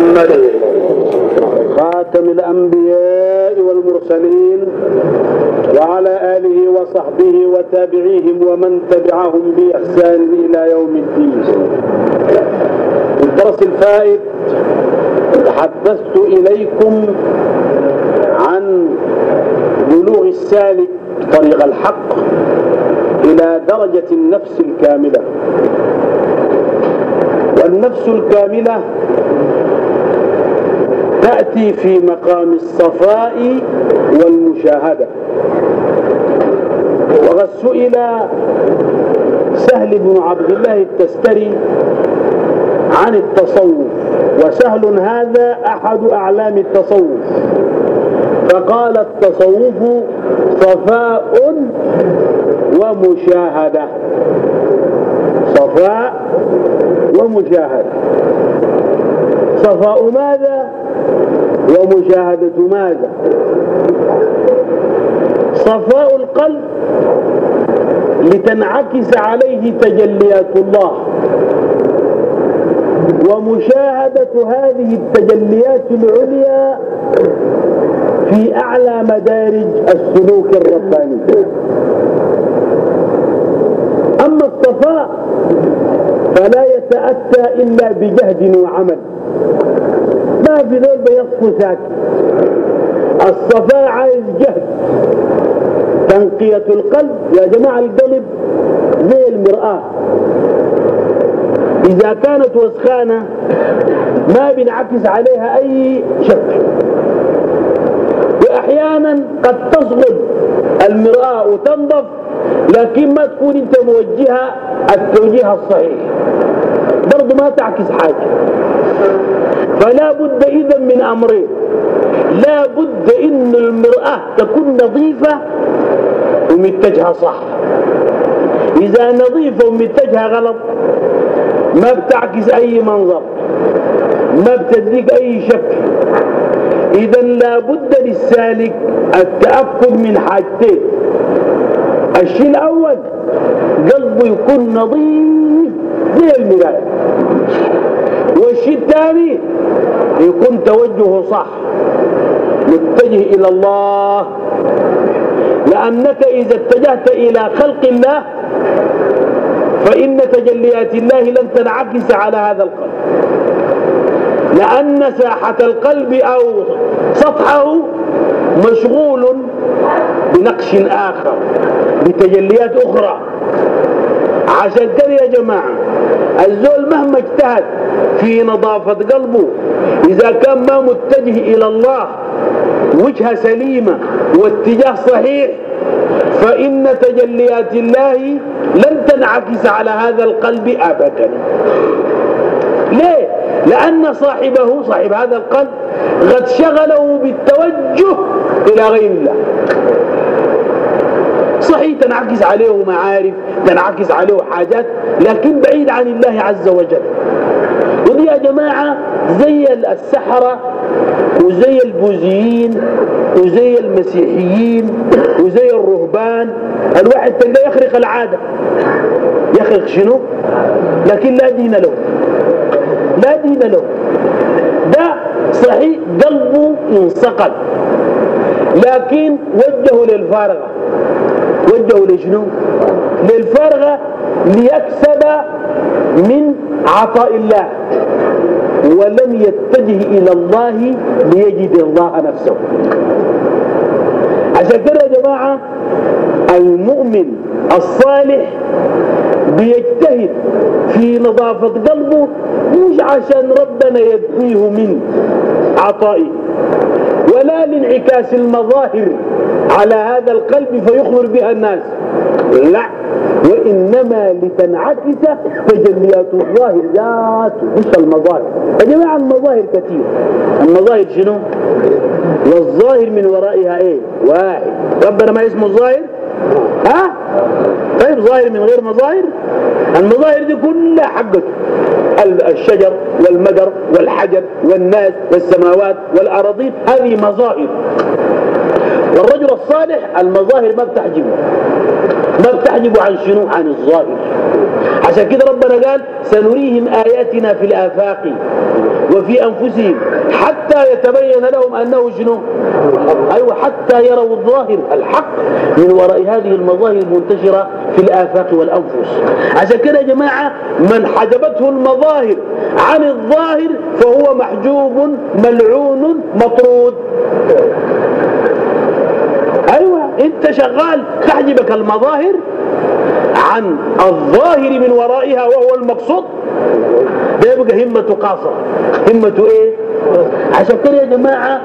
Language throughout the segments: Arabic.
محمد. خاتم الأنبياء والمرسلين وعلى آله وصحبه وتابعيهم ومن تبعهم بإحسان إلى يوم الدين. الدرس الفائت تحدثت إليكم عن بلوغ السالك طريق الحق إلى درجة النفس الكاملة. والنفس الكاملة تأتي في مقام الصفاء والمشاهدة. وقد سئل سهل بن عبد الله التستري عن التصوف. وسهل هذا أحد أعلام التصوف. فقال التصوف صفاء ومشاهدة. صفاء ومشاهدة. صفاء ماذا؟ ومشاهدة ماذا؟ صفاء القلب لتنعكس عليه تجليات الله. ومشاهدة هذه التجليات العليا في أعلى مدارج السلوك الرباني. أما الصفاء فلا يتأتى إلا بجهد وعمل. ما في بيصفو ساكت الصفاء عايز جهد. تنقية القلب يا جماعة القلب زي المرآة. إذا كانت وسخانة ما بينعكس عليها أي شكل وأحيانا قد تصغد المرآة وتنظف لكن ما تكون أنت موجهة التوجيه الصحيح. برضو ما تعكس حاجة. فلا بد إذا من أمرين لا بد إن المرأة تكون نظيفة ومتجهة صح. إذا نظيفة ومتجهة غلط ما بتعكس أي منظر ما بتديك أي شكل إذا لا بد للسالك التأكد من حاجتين. الشيء الأول قلبه يكون نظيف زي المراية. والشيء الثاني يكون توجهه صح. متجه إلى الله. لأنك إذا اتجهت إلى خلق الله فإن تجليات الله لن تنعكس على هذا القلب. لأن ساحة القلب أو سطحه مشغول بنقش آخر بتجليات أخرى. عشان كده يا جماعة الزول مهما اجتهد في نظافة قلبه إذا كان ما متجه إلى الله وجهة سليمة واتجاه صحيح فإن تجليات الله لن تنعكس على هذا القلب أبدا ليه؟ لأن صاحبه صاحب هذا القلب قد شغله بالتوجه إلى غير الله صحيح تنعكس عليه معارف تنعكس عليه حاجات لكن بعيد عن الله عز وجل. ودي يا جماعة زي السحرة وزي البوذيين وزي المسيحيين وزي الرهبان. الواحد تلقاه يخرق العادة يخرق شنو؟ لكن لا دين له. لا دين له. ده صحيح قلبه انصقل. لكن وجهه للفارغة. وجهه لشنو للفارغة ليكسب من عطاء الله. ولم يتجه إلى الله ليجد الله نفسه. عشان كده يا جماعة المؤمن الصالح بيجتهد في نظافة قلبه مش عشان ربنا يدنيه من عطائه. ولا لانعكاس المظاهر على هذا القلب فيخبر بها الناس. لا وإنما لتنعكس تجليات الظاهر. ذاته مش المظاهر. يا جماعة المظاهر كثير. المظاهر شنو؟ والظاهر من ورائها إيه؟ واحد. ربنا ما اسمه الظاهر؟ ها؟ طيب ظاهر من غير مظاهر؟ المظاهر دي كلها حقته الشجر والمدر والحجر والناس والسماوات والأراضين هذه مظاهر. والرجل الصالح المظاهر ما بتحجبه. ما تحجب عن شنو؟ عن الظاهر عشان كده ربنا قال سنريهم آياتنا في الآفاق وفي أنفسهم حتى يتبين لهم أنه شنو؟ أيوة حتى يروا الظاهر الحق من وراء هذه المظاهر المنتشرة في الآفاق والأنفس. عشان كده يا جماعة من حجبته المظاهر عن الظاهر فهو محجوب ملعون مطرود. أنت شغال تحجبك المظاهر عن الظاهر من ورائها وهو المقصود. ده يبقى همته قاصرة همته إيه؟ عشان كده يا جماعة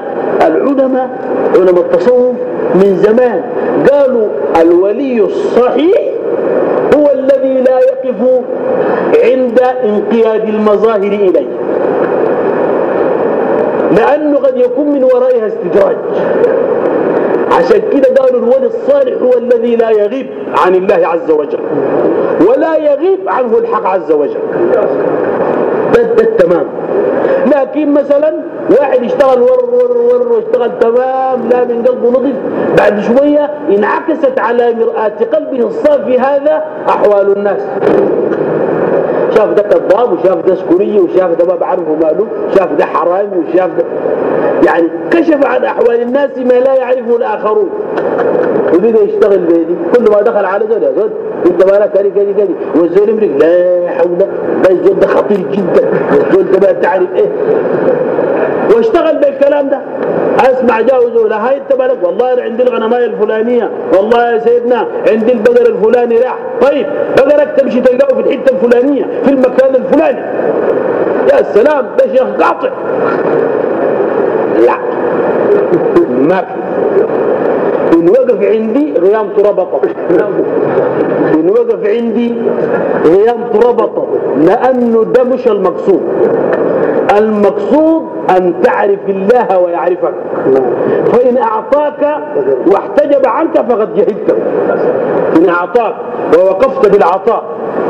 العلماء علماء التصوف من زمان قالوا الولي الصحيح هو الذي لا يقف عند انقياد المظاهر إليه. لأنه قد يكون من ورائها استدراج. عشان كده قالوا الولي الصالح هو الذي لا يغيب عن الله عز وجل. ولا يغيب عنه الحق عز وجل. ده التمام. لكن مثلا واحد يشتغل ور ور ور واشتغل تمام لا من قلبه نظف بعد شوية انعكست على مرآة قلبه الصافي هذا أحوال الناس. شاف ده كذاب وشاف ده سكري وشاف ده ما بعرفه ماله شاف ده حرامي وشاف ده يعني كشف عن أحوال الناس ما لا يعرفه الآخرون. وبقى يشتغل بيدي. كل ما دخل على زول يا زول انت مالك؟ كذي كذي كذي. والزول يمرق. لا حول. ده الزول ده خطير جدا. والزول ده ما تعرف إيه. واشتغل بالكلام ده. أسمع جاوزه لا هاي انت مالك؟ والله أنا عندي الغنمايه الفلانية. والله يا سيدنا عندي البقر الفلاني راح. طيب بقرك تمشي تلقاه في الحتة الفلانية في المكان الفلاني. يا سلام ده شيخ قاطع. لا ما في إن وقف عندي غيام ربطه إن وقف عندي غيام ربطه لأنه ده مش المقصود. المقصود أن تعرف الله ويعرفك. فإن أعطاك واحتجب عنك فقد جهلته إن أعطاك ووقفت بالعطاء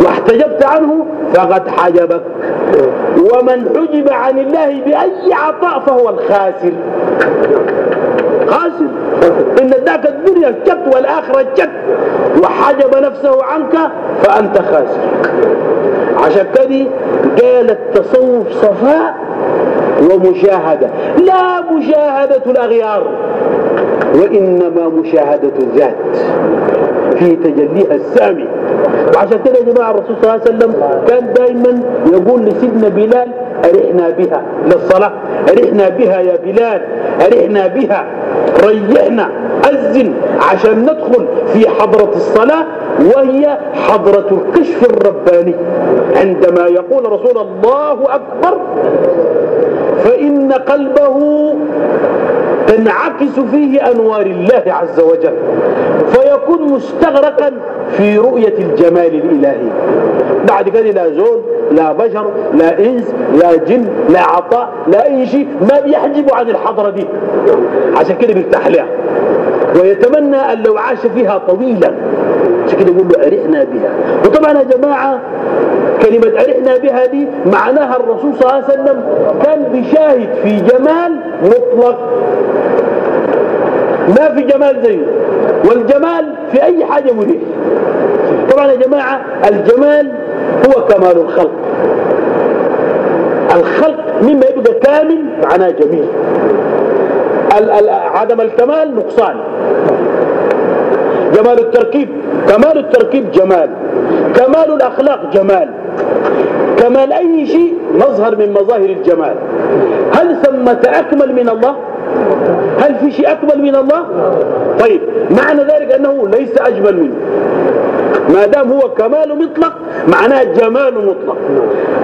واحتجبت عنه فقد حجبك. ومن حجب عن الله بأي عطاء فهو الخاسر. خاسر إن ذاك الدنيا الجد والآخرة الجد وحجب نفسه عنك فأنت خاسر. عشان كده قال التصوف صفاء ومشاهدة. لا مشاهدة الأغيار وإنما مشاهدة الذات في تجليها السامي. وعشان كده يا جماعة الرسول صلى الله عليه وسلم كان دائما يقول لسيدنا بلال أرحنا بها للصلاة أرحنا بها يا بلال أرحنا بها. ريحنا أذن عشان ندخل في حضرة الصلاة وهي حضرة الكشف الرباني. عندما يقول رسول الله أكبر فإن قلبه تنعكس فيه أنوار الله عز وجل فيكون مستغرقا في رؤية الجمال الإلهي. بعد كده لا زول لا بشر لا إنس لا جن لا عطاء لا أي شيء ما بيحجب عن الحضرة دي. عشان كده بيرتاح لها. ويتمنى أن لو عاش فيها طويلا عشان كده يقول له أرحنا بها. وطبعا يا جماعة كلمة أرحنا بها دي معناها الرسول صلى الله عليه وسلم كان بيشاهد في جمال مطلق. ما في جمال زيه. والجمال في أي حاجة مريح. طبعا يا جماعة الجمال هو كمال الخلق. الخلق مما يبقى كامل معناه جميل. عدم الكمال نقصان. جمال التركيب. كمال التركيب جمال. كمال الأخلاق جمال. كمال أي شيء مظهر من مظاهر الجمال. هل ثمة أكمل من الله؟ هل في شيء أكمل من الله؟ طيب معنى ذلك أنه ليس أجمل منه. ما دام هو كمال مطلق معناه جمال مطلق.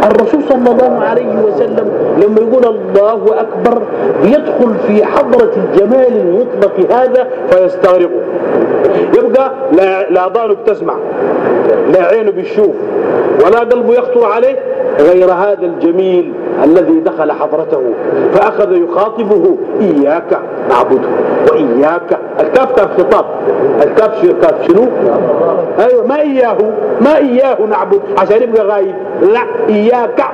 الرسول صلى الله عليه وسلم لما يقول الله أكبر يدخل في حضرة الجمال المطلق هذا فيستغرقه يبقى لا, لا ضانه بتسمع لا عينه بيشوف ولا قلبه يخطر عليه غير هذا الجميل. الذي دخل حضرته فأخذ يخاطبه إياك نعبده وإياك الكاف. كاف خطاب؟ الكاف كاف شنو؟ أيوة ما إياه ما إياه نعبد. عشان يبقى غايب. لا إياك.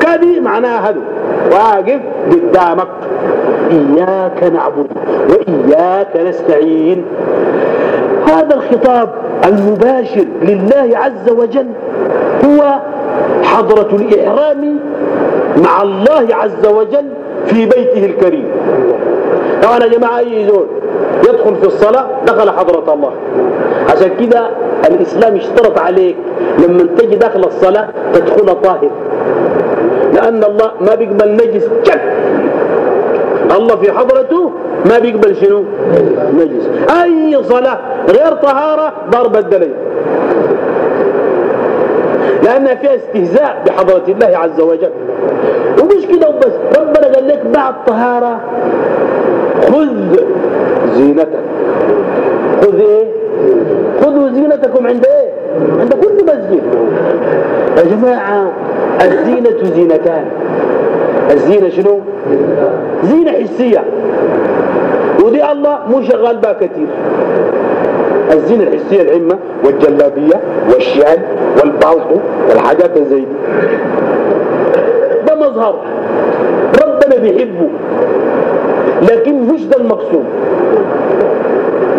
كذي معناها هذا. واقف قدامك. إياك نعبد وإياك نستعين. هذا الخطاب المباشر لله عز وجل هو حضرة الإحرام مع الله عز وجل في بيته الكريم. طبعا يا جماعة أي زول يدخل في الصلاة دخل حضرة الله. عشان كده الإسلام اشترط عليك لما تجي داخل الصلاة تدخل طاهر. لأن الله ما بيقبل نجس شك الله في حضرته ما بيقبل شنو؟ نجس. أي صلاة غير طهارة ضرب الدليل. لأنها فيها استهزاء بحضرة الله عز وجل. ومش كده وبس. ربنا قال لك بعد طهارة خذ زينتك. خذ إيه؟ خذوا زينتكم عند إيه؟ عند كل مسجد. يا جماعة الزينة زينتان. الزينة شنو؟ زينة حسية. ودي الله مو شغال بها كثير. الزينة الحسية العمة والجلابية والشال والبالطو والحاجات زي دي. ده مظهر. ربنا بيحبه لكن مش ده المقصود.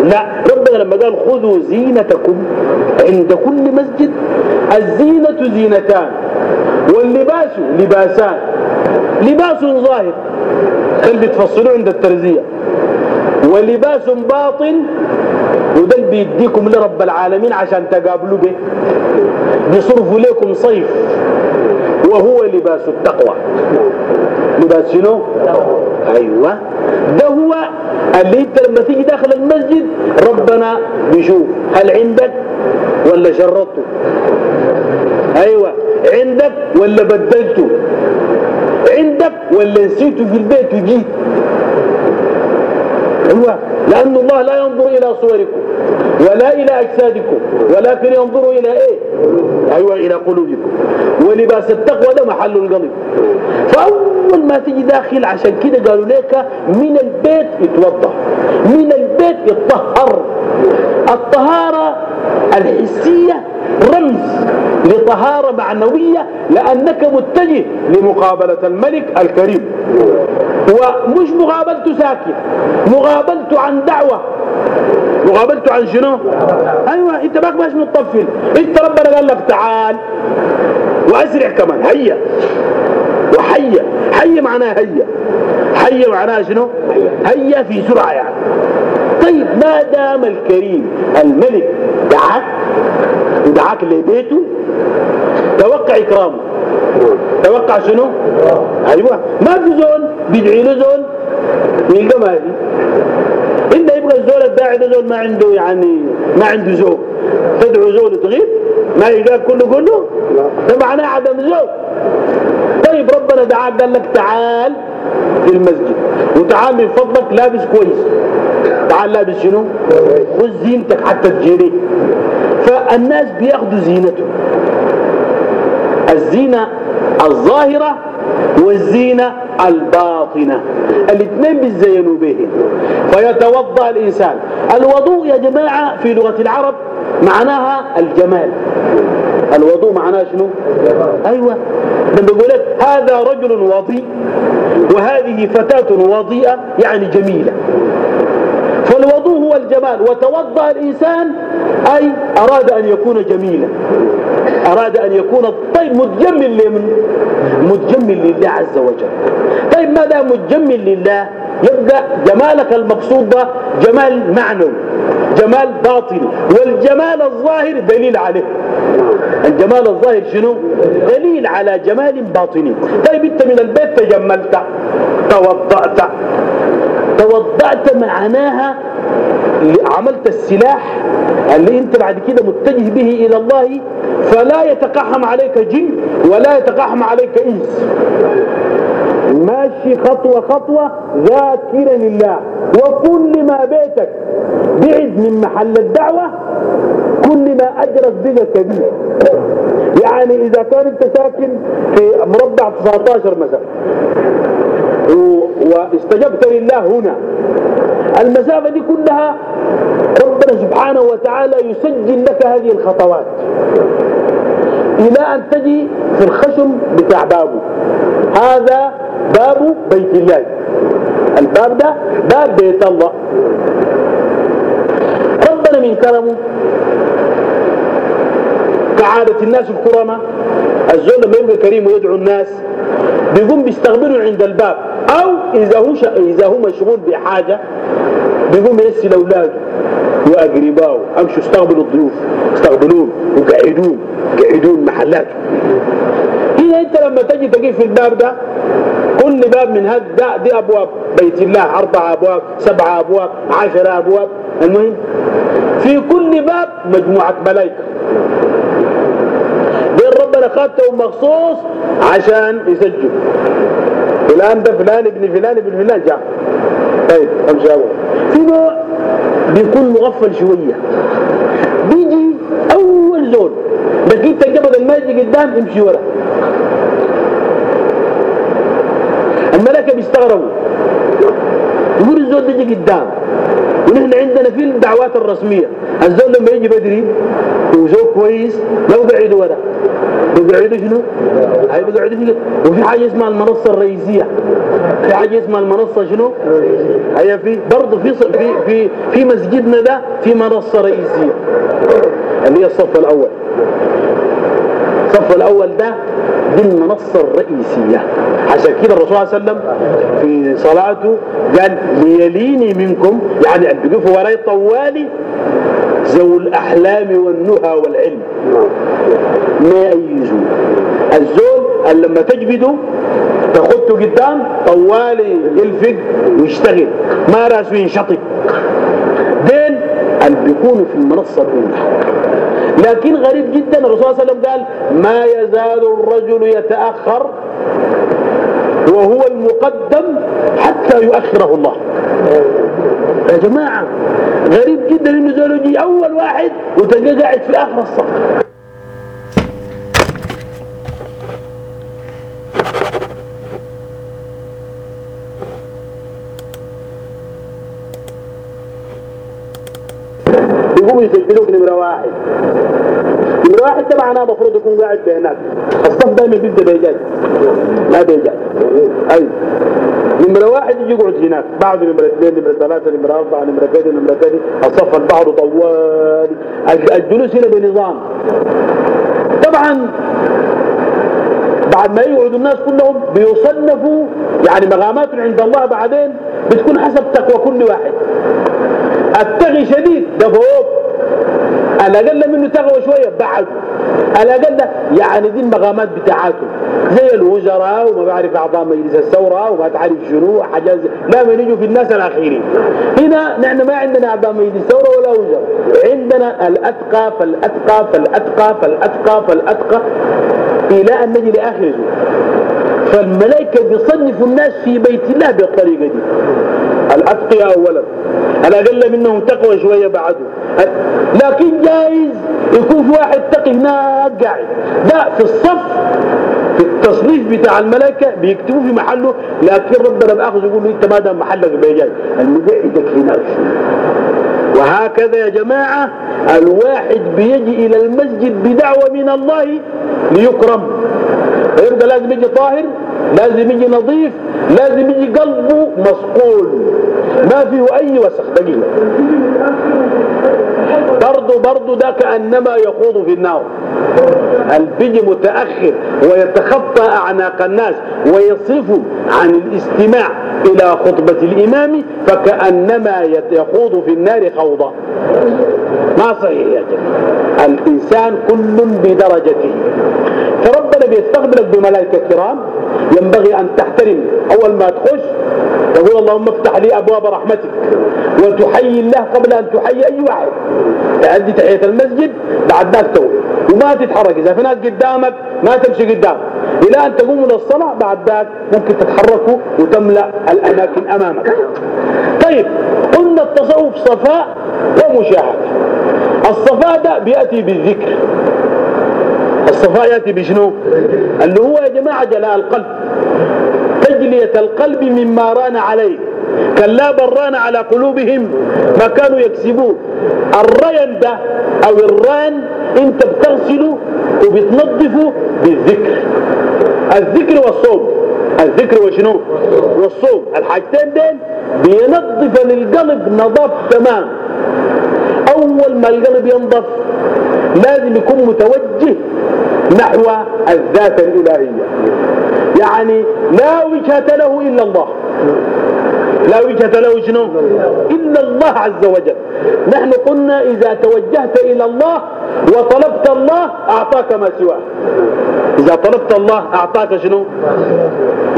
لا ربنا لما قال خذوا زينتكم عند كل مسجد الزينة زينتان واللباس لباسان. لباس ظاهر. كان بيتفصلوه عند الترزية ولباس باطن وده اللي بيديكم لرب العالمين عشان تقابلوا به. بيصرفوا لكم صيف. وهو لباس التقوى. لباس شنو؟ أيوه. ده هو اللي انت لما تيجي داخل المسجد ربنا بيشوف هل عندك ولا شرطته. أيوه. عندك ولا بدلته. عندك ولا نسيته في البيت وجيت. أيوه لأن الله لا ينظر إلى صوركم ولا إلى أجسادكم ولكن ينظر إلى إيه؟ أيوه إلى قلوبكم. ولباس التقوى ده محل القلب فأول ما تيجي داخل عشان كده قالوا لك من البيت يتوضأ من البيت يتطهر. الطهارة الحسية رمز. لطهارة معنوية لأنك متجه لمقابلة الملك الكريم. ومش مقابلته ساكن مقابلته عن دعوة. مقابلته عن شنو؟ أيوه أنت باك مش متطفل. إنت ربنا قال لك تعال وأسرع كمان. هيا. وحيا حيا معناها هيا. حيا معناها شنو؟ هيا في سرعة يعني. طيب ما دام الكريم الملك دعاك ودعاك لبيته توقع إكرامه. توقع شنو؟ أيوة. ما في زول بيدعي له زول يلقى ما في. إلا يبقى الزول الداعي ده زول ما عنده يعني ما عنده زوج تدعو زول تغيب ما يلقاك كله كله ده معناه عدم زوج طيب ربنا دعاك قال لك تعال في المسجد وتعال من فضلك لابس كويس. تعال لابس شنو خذ زينتك حتى تجيني فالناس بياخدوا زينته. الزينة الظاهرة والزينة الباطنة. الاثنين بيزينوا به فيتوضأ الإنسان. الوضوء يا جماعة في لغة العرب معناها الجمال. الوضوء معناه شنو؟ أيوه. لما بقول لك هذا رجل وضيء وهذه فتاة وضيئة يعني جميلة. فالوضوء هو الجمال وتوضأ الإنسان أي أراد أن يكون جميلا. أراد أن يكون طيب متجمل لمن متجمل لله عز وجل. طيب ما دام متجمل لله؟ يبقى جمالك المقصود ده جمال معنوي جمال باطني والجمال الظاهر دليل عليه. الجمال الظاهر شنو؟ دليل على جمال باطني. طيب أنت من البيت تجملت توضأت توضأت معناها عملت السلاح اللي انت بعد كده متجه به إلى الله فلا يتقحم عليك جن ولا يتقحم عليك انس. ماشي خطوة خطوة ذاكرا لله وكل ما بيتك بعد من محل الدعوة كل ما أجرت بك كبير يعني إذا كان أنت ساكن في مربع 19 مثلا واستجبت لله هنا. المسافة دي كلها ربنا سبحانه وتعالى يسجل لك هذه الخطوات. إلى أن تجي في الخشم بتاع بابه. هذا باب بيت الله. الباب ده باب بيت الله. ربنا من كرمه كعادة الناس الكرماء الزول لما يبقى كريم ويدعو الناس بيقوم بيستقبلوا عند الباب. أو إذا هو إذا هو مشغول بحاجة بيقوم يرسل أولاده واقربائه أمشوا استقبلوا الضيوف. استقبلوهم وقعدوهم قعدون محلاته هنا أنت لما تجي تقف في الباب ده كل باب من هذا دي أبواب. بيت الله أربع أبواب سبع أبواب عشر أبواب. المهم في كل باب مجموعة ملائكة. ربنا خدتهم مخصوص عشان يسجل فلان ده فلان ابن فلان ابن فلان جاء. طيب أمشي أول. في نوع بيكون مغفل شوية. بيجي أول زول. أنت قبل ما يجي قدام امشي ورا. الملائكه بيستغربوا. يقول الزول ده قدام ونحن عندنا في الدعوات الرسمية الزول لما يجي بدري وزول كويس ما بقعدوا ورا بقعدوا شنو؟ هاي بقعدوا شنو؟ وفي حاجة اسمها المنصة الرئيسية في حاجة اسمها المنصة شنو؟ هي في برضه في في في في مسجدنا ده في منصة رئيسية اللي هي الصف الأول الصف الأول ده دي المنصة الرئيسية. عشان كده الرسول صلى الله عليه وسلم في صلاته قال ليليني منكم. يعني اللي بيقفوا وراي طوالي ذو الأحلام والنهى والعلم. ما أي زول الزول لما تجبده تخطه قدام طوالي يلفق ويشتغل. ما رأسه ينشطب دين بيكونوا في المنصة الأولى. لكن غريب جدا الرسول صلى الله عليه وسلم قال ما يزال الرجل يتأخر وهو المقدم حتى يؤخره الله. يا جماعة غريب جدا إنه زول أول واحد وتلقاه قاعد في آخر الصف. يسجلوك نمرة واحد. نمرة واحد ده معناه المفروض يكون قاعد بهناك. الصف دايما بيبدا بيجاز لا بيجاز أيوه نمرة واحد يجي يقعد هناك. بعد نمرة اثنين نمرة ثلاثة نمرة أربعة نمرة كذا نمرة كذا. الصف البعض طوال. الجلوس هنا بنظام. طبعا بعد ما يقعدوا الناس كلهم بيصنفوا يعني مقامات عند الله بعدين بتكون حسب تقوى كل واحد. التغي شديد. ده فوق. الأقل منه تقوى شوية بعده. الأقل يعني دي المقامات بتاعته. زي الوزراء وما بعرف أعضاء مجلس الثورة وما تعرف شنو حاجات لا من يجوا في الناس الأخيرين. هنا نحن ما عندنا أعضاء مجلس الثورة ولا وزراء. عندنا الأتقى فالأتقى فالأتقى فالأتقى فالأتقى إلى أن نجي لآخر زول فالملائكة بيصنفوا الناس في بيت الله بالطريقة دي. الأتقياء أولا. الأقل منهم تقوى شوية بعده. لكن جايز يكون في واحد تقي هناك قاعد. ده في الصف في التصنيف بتاع الملائكة بيكتبوا في محله لكن ربنا بأخذ يقول له أنت ما دام محلك بيجاي. المقعدك هناك وهكذا يا جماعة الواحد بيجي إلى المسجد بدعوة من الله ليكرم. فيبقى لازم يجي طاهر؟ لازم يجي نظيف لازم يجي قلبه مسقول. ما فيه أي وسخ دقيقة. برضه برضه ده كأنما يخوض في النار. البيجي متأخر ويتخطى أعناق الناس ويصرف عن الاستماع إلى خطبة الإمام فكأنما يخوض في النار خوضا. ما صحيح يا جماعة. الإنسان كل بدرجته. فربنا بيستقبلك بملائكة كرام ينبغي أن تحترم. أول ما تخش تقول اللهم افتح لي أبواب رحمتك وتحيي الله قبل أن تحيي أي واحد. تأدي تحية المسجد بعد ذاك تقول وما تتحرك. إذا في ناس قدامك ما تمشي قدام. إلى أن تقوموا للصلاة بعد ذاك ممكن تتحركوا وتملأ الأماكن أمامك. طيب قلنا التصوف صفاء ومشاهدة. الصفاء ده بيأتي بالذكر. الصفاء يأتي بشنو؟ اللي هو يا جماعة جلاء القلب. تجلية القلب مما ران عليه. كلا بل ران على قلوبهم ما كانوا يكسبون. الرين ده أو الران انت بتغسله وبتنظفه بالذكر. الذكر والصوم. الذكر وشنو؟ والصوم. الحاجتين دين بينظف للقلب نظاف تمام. أول ما القلب ينضف لازم يكون متوجه نحو الذات الإلهية. يعني لا وجهة له إلا الله. لا وجهة له شنو؟ إلا الله عز وجل. نحن قلنا إذا توجهت إلى الله وطلبت الله أعطاك ما سواه إذا طلبت الله أعطاك شنو؟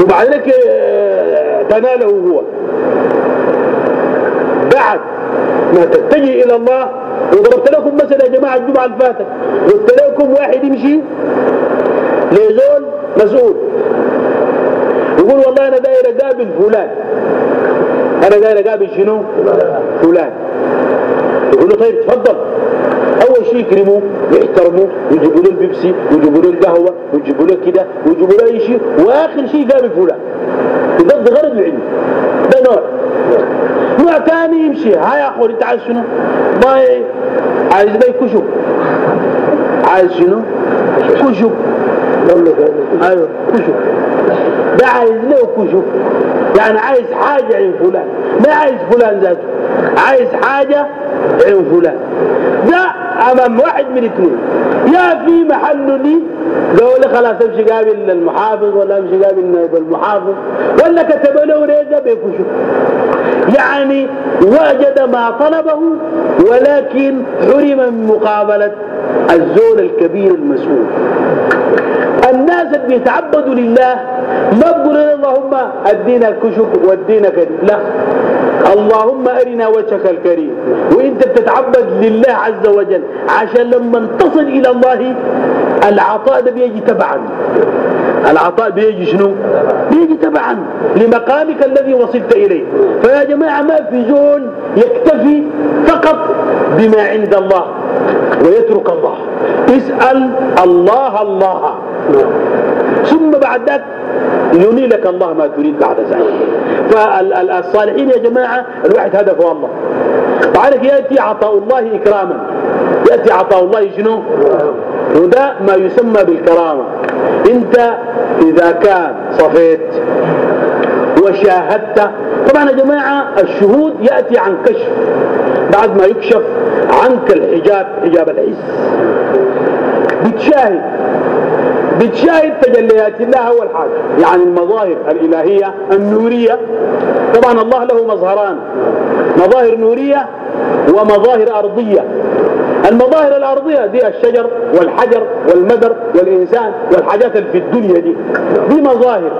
وبعد ذلك آه، تناله هو. بعد ما تتجه إلى الله وضربت لكم مثلا يا جماعة الجمعة الفاتة قلت لكم واحد يمشي لزول مسؤول. يقول والله أنا داير أقابل فلان. أنا داير أقابل شنو؟ فلان. يقول له طيب تفضل. أول شيء يكرموه ويحترموه ويجيبوا له البيبسي ويجيبوا له القهوة ويجيبوا له كده ويجيبوا له أي شيء. وآخر شيء يقابل فلان. يقضي غرض العلم. ثاني يمشي هاي يا أخوان أنت عايز شنو؟ ما عايز ده كشب عايز شنو؟ كشب أيوه. كشف ده عايز له كشف يعني عايز حاجة عين فلان. ما عايز فلان ذاته. عايز حاجة عين فلان. ده أمام واحد من اثنين. يا في محل لي. قالوا لي خلاص امشي قابل المحافظ ولا امشي قابل نائب المحافظ. ولا كتب له ريزة بكشف يعني وجد ما طلبه ولكن حرم من مقابلة. الزول الكبير المسؤول. الناس اللي بيتعبدوا لله ما بيقولوا اللهم أدينا الكشف وادينا كذا لا. اللهم أرنا وجهك الكريم. وانت بتتعبد لله عز وجل عشان لما تصل إلى الله العطاء ده بيجي تبعا. العطاء بيجي شنو؟ بيجي تبعا لمقامك الذي وصلت إليه. فيا جماعة ما في زول يكتفي فقط بما عند الله ويترك الله. اسأل الله الله. ثم بعد ذلك ينيلك الله ما تريد بعد ذلك. فالصالحين يا جماعة الواحد هدفه الله. بعدك يأتي عطاء الله إكراما. يأتي عطاء الله شنو؟ وده ما يسمى بالكرامة. أنت إذا كان صفيت وشاهدت طبعا يا جماعة الشهود يأتي عن كشف. بعد ما يكشف عنك الحجاب حجاب العز. بتشاهد. بتشاهد تجليات الله أول حاجة. يعني المظاهر الإلهية النورية. طبعا الله له مظهران. مظاهر نورية ومظاهر أرضية. المظاهر الأرضية دي الشجر والحجر والمدر والإنسان والحاجات في الدنيا دي. دي مظاهر.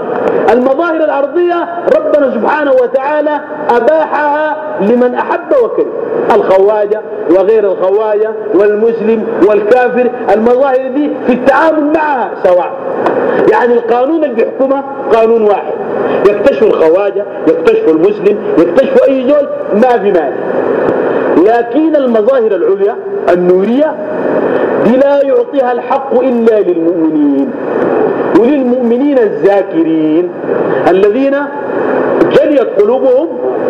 المظاهر الأرضية ربنا سبحانه وتعالى أباحها لمن أحب وكره. الخواجة وغير الخواجة والمسلم والكافر. المظاهر دي في التعامل معها سواء. يعني القانون اللي بيحكمها قانون واحد. يكتشف الخواجة يكتشف المسلم يكتشف أي زول ما في مانع. لكن المظاهر العليا النورية دي لا يعطيها الحق إلا للمؤمنين. وللمؤمنين الذاكرين الذين جليت قلوبهم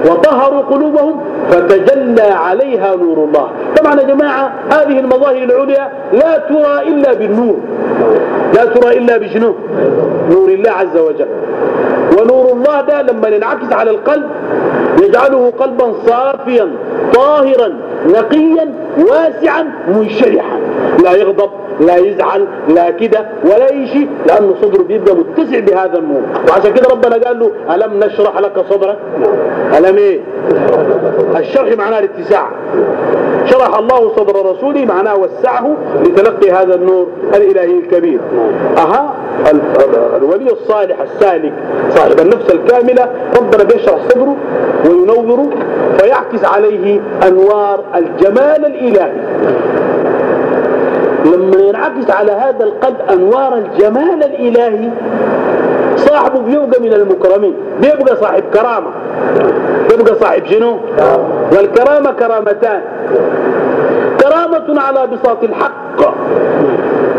وطهروا قلوبهم فتجلى عليها نور الله. طبعا يا جماعة هذه المظاهر العليا لا ترى إلا بالنور. لا ترى إلا بشنو؟ نور الله عز وجل. ونور الله ده لما ينعكس على القلب يجعله قلبا صافيا طاهرا نقيا واسعا منشرحا. لا يغضب لا يزعل لا كده ولا اي شيء لأنه صدره بيبقى متسع بهذا النور وعشان كده ربنا قال له ألم نشرح لك صدرك؟ ألم إيه؟ الشرح معناه الاتساع. شرح الله صدر رسوله معناه وسعه لتلقي هذا النور الإلهي الكبير. أها؟ الولي الصالح السالك صاحب النفس الكاملة ربنا بيشرح صدره وينوره فيعكس عليه أنوار الجمال الإلهي. لما ينعكس على هذا القلب أنوار الجمال الإلهي صاحبه بيبقى من المكرمين. بيبقى صاحب كرامة. بيبقى صاحب شنو؟ والكرامة كرامتان. كرامة على بساط الحق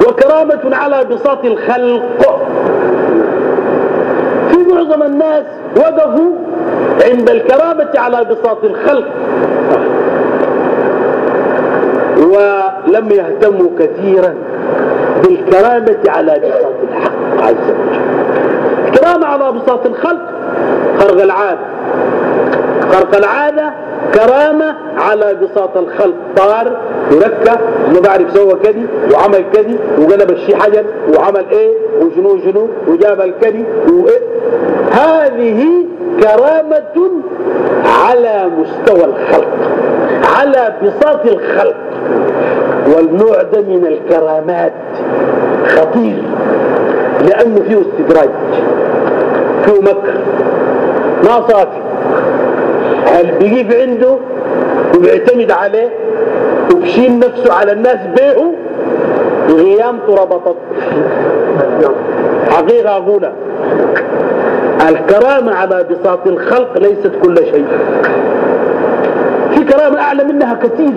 وكرامة على بساط الخلق. في معظم الناس وقفوا عند الكرامة على بساط الخلق. ولم يهتموا كثيرا بالكرامة على بساط الحق عز وجل. الكرامة على بساط الخلق خرق العاد. خرق العادة كرامة على بساط الخلق. طار وركة ما بعرف سوى كذي وعمل كذي وقلب الشي حجر وعمل إيه وشنو شنو وجاب الكذي وإيه. هذه كرامة على مستوى الخلق على بساط الخلق. والنوع ده من الكرامات خطير لأنه فيه استدراج فيه مكر ما صافي هل بيجيب عنده وبيعتمد عليه وبشيل نفسه على الناس بيه غيامته ربطت حقيقة أقولها. الكرامة على بساط الخلق ليست كل شيء. في كرامة أعلى منها كثير.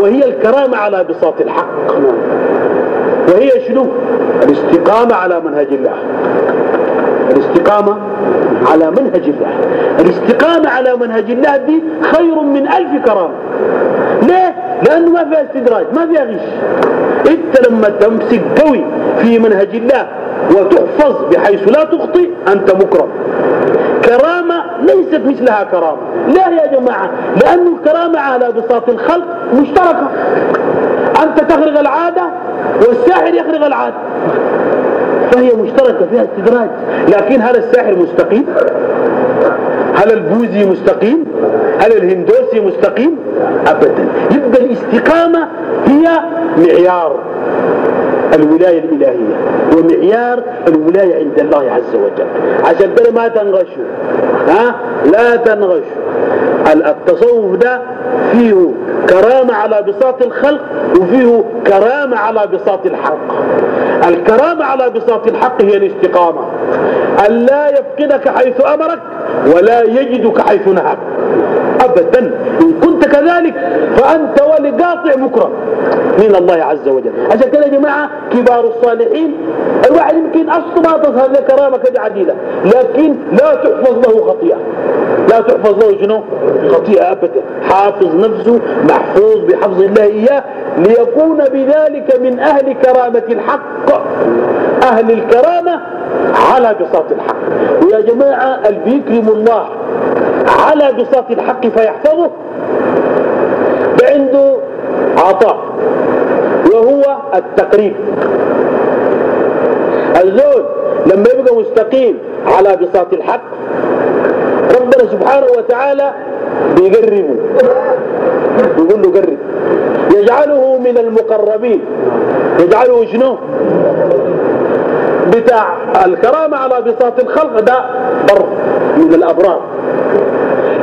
وهي الكرامة على بساط الحق. وهي شنو؟ الاستقامة على منهج الله. الاستقامة على منهج الله. الاستقامة على منهج الله دي خير من ألف كرامة. ليه؟ لأنه ما فيها استدراج ما فيها غش. أنت لما تمسك قوي في منهج الله وتحفظ بحيث لا تخطئ أنت مكرم. كرامة ليست مثلها كرامة. لا يا جماعة؟ لأن الكرامة على بساط الخلق مشتركة. أنت تخرج العادة والساحر يخرج العادة. فهي مشتركة فيها استدراج. لكن هل الساحر مستقيم؟ هل البوذي مستقيم؟ هل الهندوسي مستقيم؟ أبدا. يبقى الاستقامة هي معيار. الولاية الإلهية ومعيار الولاية عند الله عز وجل. عشان كده ما تنغشوا. ها؟ لا تنغشوا. التصوف ده فيه كرامة على بساط الخلق وفيه كرامة على بساط الحق. الكرامة على بساط الحق هي الاستقامة. أن لا يفقدك حيث أمرك ولا يجدك حيث نهاك. أبدا. إن كذلك فأنت ولقاطع مكرم من الله عز وجل. عشان كده يا جماعة كبار الصالحين الواحد يمكن أصلا ما تظهر له كرامة كده عديدة لكن لا تحفظ له خطيئة. لا تحفظ له شنو؟ خطيئة أبدا. حافظ نفسه محفوظ بحفظ الله إياه ليكون بذلك من أهل كرامة الحق. أهل الكرامة على بساط الحق. ويا جماعة اللي بيكرم الله على بساط الحق فيحفظه. عنده عطاء وهو التقريب. الزول لما يبقى مستقيم على بساط الحق ربنا سبحانه وتعالى بيقربه. يقول له قرب. يجعله من المقربين. يجعله شنو؟ بتاع الكرامة على بساط الخلق ده بر من الأبرار.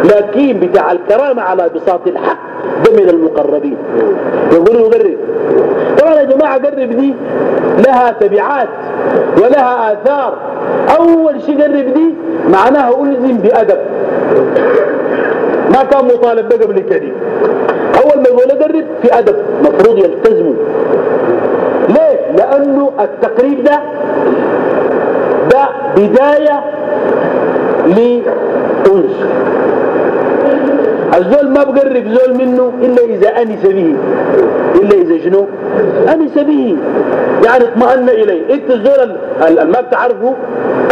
لكن بتاع الكرامة على بساط الحق. ده من المقربين. يقول له قرب. طبعا يا جماعة قرب دي لها تبعات ولها آثار. أول شيء قرب دي معناها ألزم بأدب. ما كان مطالب بقى قبل كده. أول ما يقول قرب في أدب مفروض يلتزموا. ليه؟ لأنه التقريب ده ده بداية لأنس الزول ما بقرب زول منه إلا إذا أنس به. إلا إذا شنو؟ أنس به. يعني اطمأن إليه. أنت الزول اللي ما بتعرفه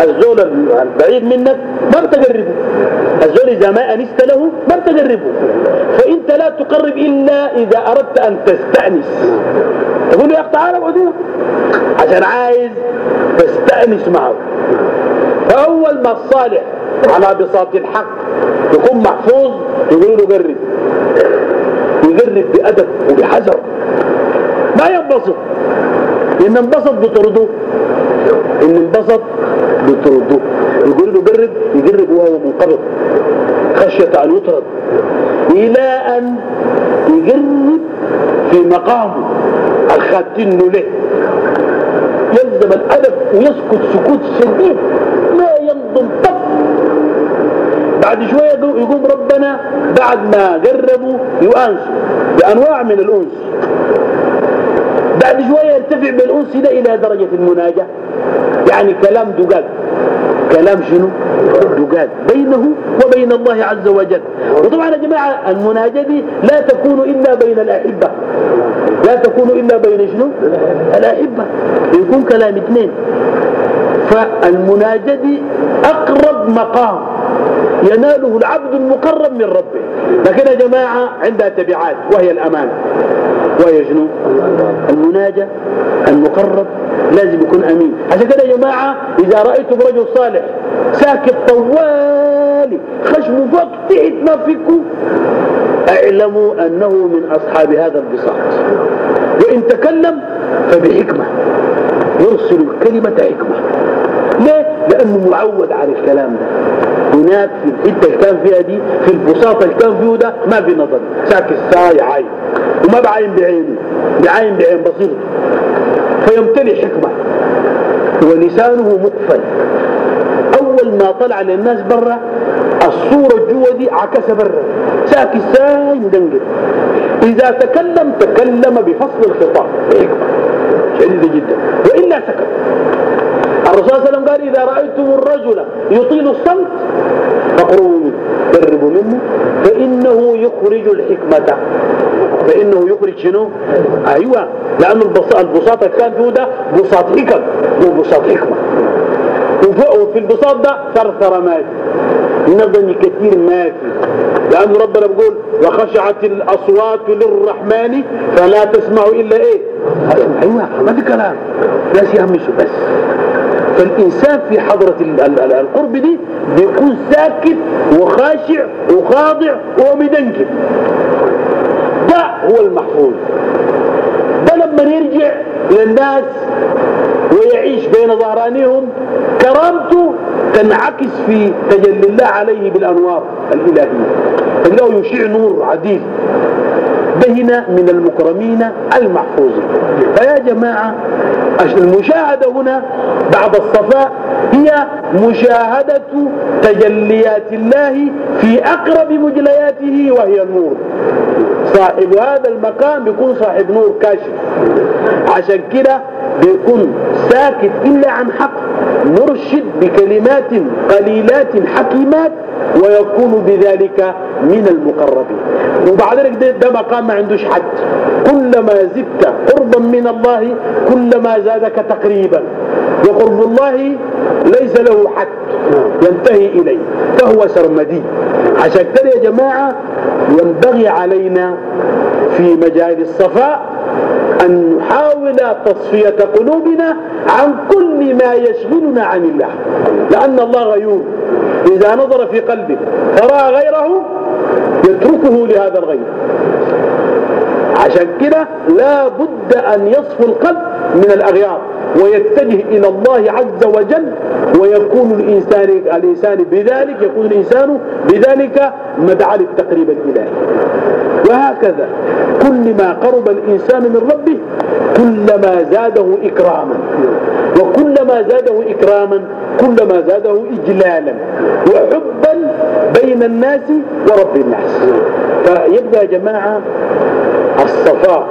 الزول البعيد منك ما بتقربه. الزول إذا ما أنست له ما بتقربه. فأنت لا تقرب إلا إذا أردت أن تستأنس. تقول له يا أخي تعالى اقعد عشان عايز تستأنس معه. فأول ما الصالح على بساط الحق. يكون محفوظ يقولوا له قرب يقرب بأدب وبحذر. ما ينبسط. إن انبسط بطرده إن انبسط بطرده يقول له قرب يقرب وهو منقبض. خشية أن يطرد. إلى أن يقرب في مقامه الخاتن له. يلزم الأدب ويسكت سكوت شديد. بعد شوية يقوم ربنا بعد ما قربوا يؤانسوا بأنواع من الأنس. بعد شوية يرتفع بالأنس ده إلى درجة المناجاة. يعني كلام دقاق. كلام شنو؟ دقاق. بينه وبين الله عز وجل. وطبعا يا جماعة المناجاة دي لا تكون إلا بين الأحبة. لا تكون إلا بين شنو؟ الأحبة. يكون كلام اثنين. فالمناجاة دي أقرب مقام. يناله العبد المقرب من ربه. لكن يا جماعة عندها تبعات وهي الأمان. وهي شنو؟ المناجة المقرب لازم يكون أمين. عشان كده يا جماعة إذا رأيتم رجل صالح ساكت طوالي خشمه فوق تحت ما فيكم اعلموا أنه من أصحاب هذا البساط. وإن تكلم فبحكمة. يرسل الكلمة حكمة. لأنه معود على الكلام ده. هناك في الحتة اللي كان فيها دي في البساطة اللي كان فيه ده ما في نظر. ساكت ساي عاين وما بعين بعينه. بعين بعين بصيرته فيمتلئ حكمة. ولسانه مقفل. أول ما طلع للناس برا الصورة جوا دي عكس برا. ساكت ساي مدنقل. إذا تكلم تكلم بفصل الخطاب. بحكمة شديدة جدا. وإلا سكت. الرسول صلى الله عليه وسلم قال إذا رأيتم الرجل يطيل الصمت فاقربوا منه قربوا منه فإنه يخرج الحكمة. فإنه يخرج شنو؟ أيوة لأن البساط كان فيه ده بساط حكم مو بساط حكمة. وفي البساط ده ثرثر ما في نظم كثير ما في لأن ربنا بيقول وخشعت الأصوات للرحمن فلا تسمع إلا إيه؟ أيوة ما في كلام ناس يهمشوا بس. فالإنسان في حضرة القرب دي بيكون ساكت وخاشع وخاضع ومدنجل ده هو المحفوظ. ده لما يرجع للناس ويعيش بين ظهرانيهم كرامته تنعكس في تجلي الله عليه بالأنوار الإلهية. تلقاه يشيع نور عديد بهنا من المكرمين المحفوظين فيا جماعة المشاهدة هنا بعد الصفاء هي مشاهدة تجليات الله في أقرب مجلياته وهي النور. صاحب هذا المكان بيكون صاحب نور كاشف. عشان كده بيكون ساكت إلا عن حق مرشد بكلمات قليلات حكيمات ويكون بذلك من المقربين. وبعد ذلك ده, ده مقام ما عندوش حد. كلما زدت قربا من الله كلما زادك تقريبا. وقرب الله ليس له حد ينتهي إليه فهو سرمدي. عشان كده يا جماعة ينبغي علينا في مجال الصفاء أن نحاول تصفية قلوبنا عن كل ما يشغلنا عن الله. لأن الله غيور. إذا نظر في قلبه فرأى غيره يتركه لهذا الغير. عشان كده لا بد أن يصفو القلب من الأغيار ويتجه إلى الله عز وجل ويكون الإنسان, الإنسان بذلك يكون الإنسان بذلك مدعى للتقريب الإلهي وهكذا كلما قرب الإنسان من ربه كلما زاده إكراما. وكلما زاده إكراما كلما زاده إجلالا. وحبا بين الناس ورب الناس. فيبقى يا جماعة الصفاء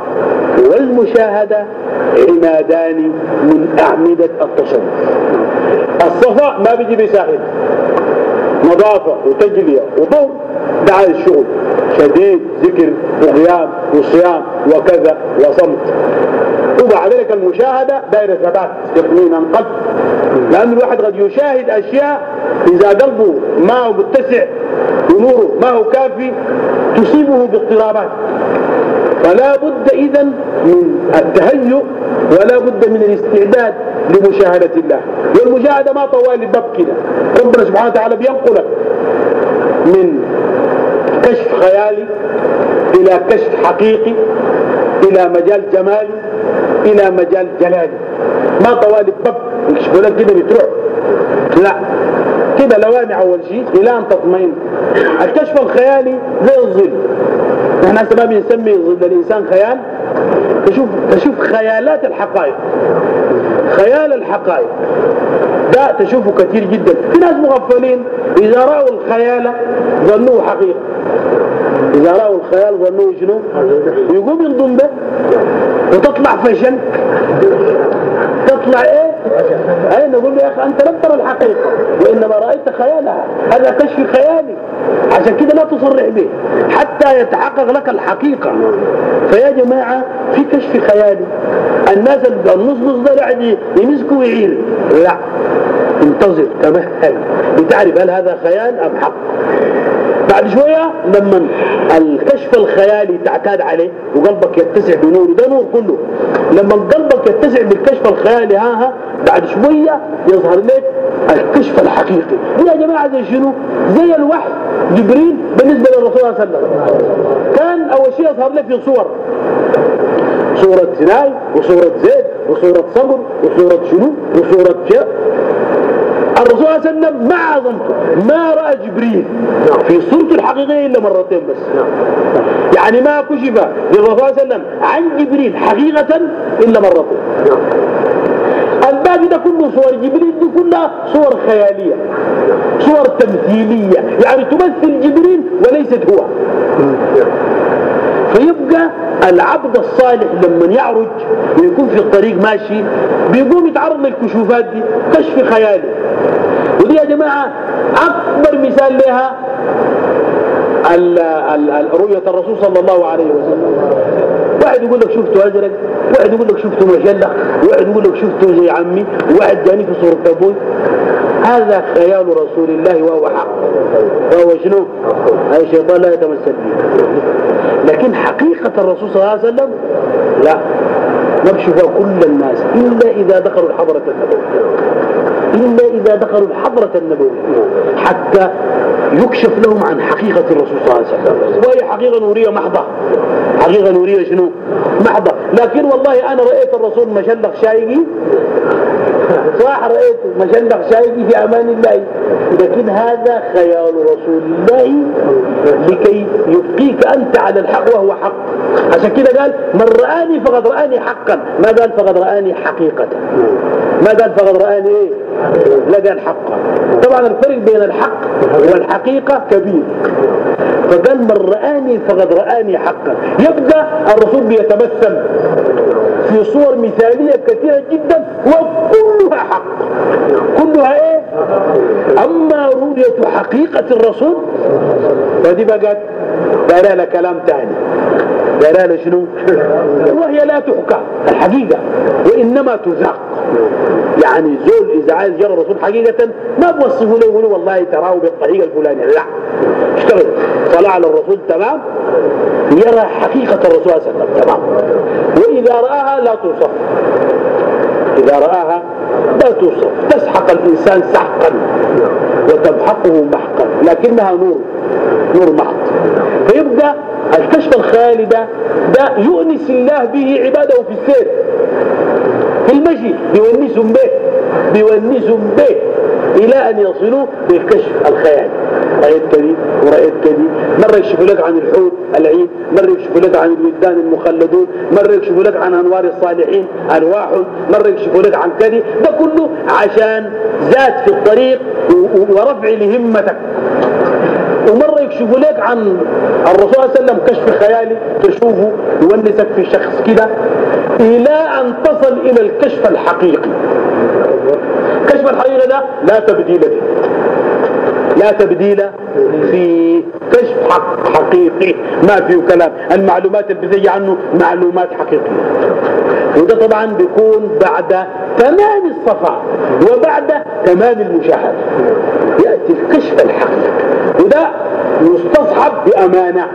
والمشاهدة عمادان من أعمدة التصوف الصفاء ما بيجي بساحل نظافة وتجلية وضوء. ده عايز شغل شديد ذكر وقيام وصيام وكذا وصمت. وبعد ذلك المشاهدة دائرة ثبات يقنين قد لأن الواحد قد يشاهد أشياء إذا قلبه ما هو متسع ونوره ما هو كافي تصيبه باضطرابات. فلا بد إذا من التهيؤ ولا بد من الاستعداد لمشاهدة الله. والمشاهدة ما طوال الباب كده. ربنا سبحانه وتعالى بينقلك من كشف خيالي إلى كشف حقيقي إلى مجال جمالي إلى مجال جلالي. ما طوال الباب يكشفوا لك كده بتروح. لا. كده لوامع أول شيء إلى أن تطمئن. الكشف الخيالي زي الظل. نحن هسه ما بنسمي ظل الإنسان خيال. تشوف تشوف خيالات الحقائق. خيال الحقائق. ده تشوفه كثير جدا. في ناس مغفلين. إذا رأوا الخيال ظنوه حقيقة. إذا رأوا الخيال ظنوه شنو؟ يقوم ينضم به. وتطلع فشل. تطلع إيه؟ اي نقول له يا أخي أنت لم ترى الحقيقة وإنما رأيت خيالها. هذا كشف خيالي. عشان كده لا تصرح به. حتى يتحقق لك الحقيقة. فيا جماعة في كشف خيالي. الناس النص نص ده قاعد يمسكوا ويعير لا. انتظر. تمهل لتعرف هل هذا خيال أم حق؟ بعد شوية لما الكشف الخيالي تعتاد عليه وقلبك يتسع بنوره ده نور كله. لما قلبك يتسع بالكشف الخيالي ها ها بعد شوية يظهر لك الكشف الحقيقي. يا جماعة زي شنو؟ زي الوحي جبريل بالنسبة للرسول صلى الله عليه وسلم. كان أول شيء يظهر لك في صور. صورة سناي وصورة زيد وصورة صبر وصورة شنو؟ وصورة شيء. الرسول صلى الله عليه وسلم ما عظمته ما رأى جبريل. في صورته الحقيقية إلا مرتين بس. يعني ما كشف للرسول صلى الله عليه وسلم عن جبريل حقيقة إلا مرتين. الباقي ده كله صور جبريل دي كلها صور خيالية. صور تمثيلية. يعني تمثل جبريل وليست هو. فيبقى العبد الصالح لما يعرج ويكون في الطريق ماشي بيقوم يتعرض للكشوفات دي كشف خيالي ودي يا جماعة أكبر مثال لها رؤية الرسول صلى الله عليه وسلم. واحد يقول لك شفته أزرق واحد يقول لك شفته مجلة واحد يقول لك شفته زي عمي واحد جاني في صورة أبوي. هذا خيال رسول الله وهو حق. وهو شنو؟ هذا الشيطان لا يتمثل به. لكن حقيقة الرسول صلى الله عليه وسلم لا. نكشف كل الناس إلا إذا دخلوا الحضرة النبوية. إلا إذا دخلوا الحضرة النبوية حتى يكشف لهم عن حقيقة الرسول صلى الله عليه وسلم. وهي حقيقة نورية محضة. حقيقة نورية شنو؟ محضة. لكن والله أنا رأيت الرسول مشلق شايقي. صح رأيت مشلق شايقي في أمان الله. لكن هذا خيال رسول الله لكي يبقيك أنت على الحق وهو حق. عشان كده قال من رآني فقد رآني حقا. ما قال فقد رآني حقيقة. ما قال فقد رآني إيه؟ لا قال حقا طبعا الفرق بين الحق والحقيقة كبير. فقال من رآني فقد رآني حقا. يبقى الرسول بيتمثل في صور مثالية كثيرة جدا وكلها حق كلها إيه أما رؤية حقيقة الرسول فدي بقت دار لها كلام تاني. دار لها شنو؟ وهي لا تحكى الحقيقة. وإنما تذاق يعني زول إذا عايز يرى الرسول حقيقة ما بوصفه له يقولوا والله تراه بالطريقة الفلانية. لا. اشتغل. صلاة على الرسول تمام. يرى حقيقة الرسول صلى الله عليه وسلم تمام. وإذا رآها لا توصف إذا رآها لا توصف. تسحق الإنسان سحقا. وتمحقه محقا. لكنها نور. نور محض فيبقى الكشف الخيالي ده ده يؤنس الله به عباده في السير. في المشي بيونسهم به بيونسهم به إلى أن يصلوا بالكشف الخيالي رأيت كذي ورأيت كذي مرة يكشفوا لك عن الحوت العيد مرة يكشفوا لك عن الولدان المخلدون مرة يكشفوا لك عن أنوار الصالحين أرواحهم مرة يكشفوا لك عن كذي ده كله عشان زاد في الطريق ورفع لهمتك ومرة يكشفوا لك عن الرسول صلى الله عليه وسلم كشف خيالي تشوفه يونسك في شخص كده إلى أن تصل إلى الكشف الحقيقي. كشف الحقيقة ده لا تبديل فيه. لا تبديل في كشف حق حقيقي. ما فيه كلام. المعلومات اللي بتجي عنه معلومات حقيقية. وده طبعا بيكون بعد تمام الصفاء وبعد تمام المشاهدة. يأتي الكشف الحقيقي. وده يستصحب بأمانة.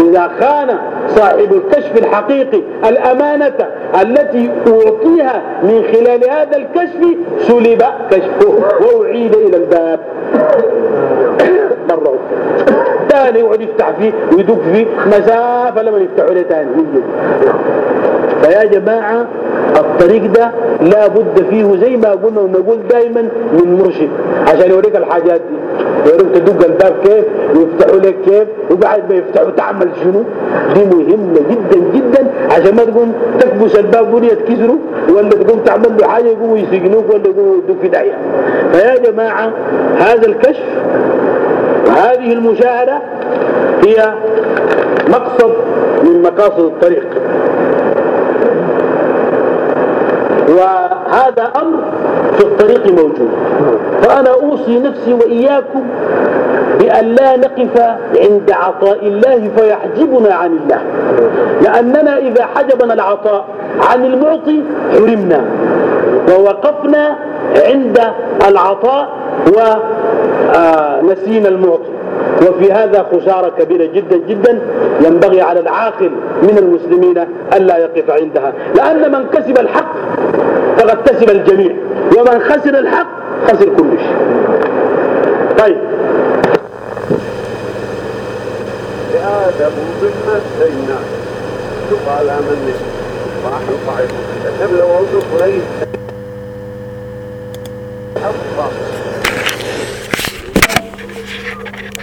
إذا خان صاحب الكشف الحقيقي الأمانة التي أعطيها من خلال هذا الكشف سلب كشفه وأعيد إلى الباب. مرة ثاني يقعد يفتح فيه ويدق فيه مسافة لما يفتحوا له ثاني فيا جماعة الطريق ده لا بد فيه زي ما قلنا ونقول دائما من مرشد. عشان يوريك الحاجات دي. يوريك تدق الباب كيف ويفتحوا لك كيف وبعد ما يفتحوا تعمل شنو؟ دي مهمة جدا جدا. عشان ما تقوم تكبس الباب دول يتكسروا ولا تقوم تعمل له حاجة يقوموا يسجنوك ولا يقوموا يدوك في داعية فيا جماعة هذا الكشف وهذه المشاهدة هي مقصد من مقاصد الطريق. وهذا أمر في الطريق موجود. فأنا أوصي نفسي وإياكم بأن لا نقف عند عطاء الله فيحجبنا عن الله. لأننا إذا حجبنا العطاء عن المعطي حرمنا. ووقفنا عند العطاء ونسينا المعطي وفي هذا خسارة كبيرة جدا جدا ينبغي على العاقل من المسلمين ألا يقف عندها. لأن من كسب الحق فقد كسب الجميع ومن خسر الحق خسر كل شيء. طيب. لآدم مما أتينا شوف على من راح يطعم له وظف ليس حفظ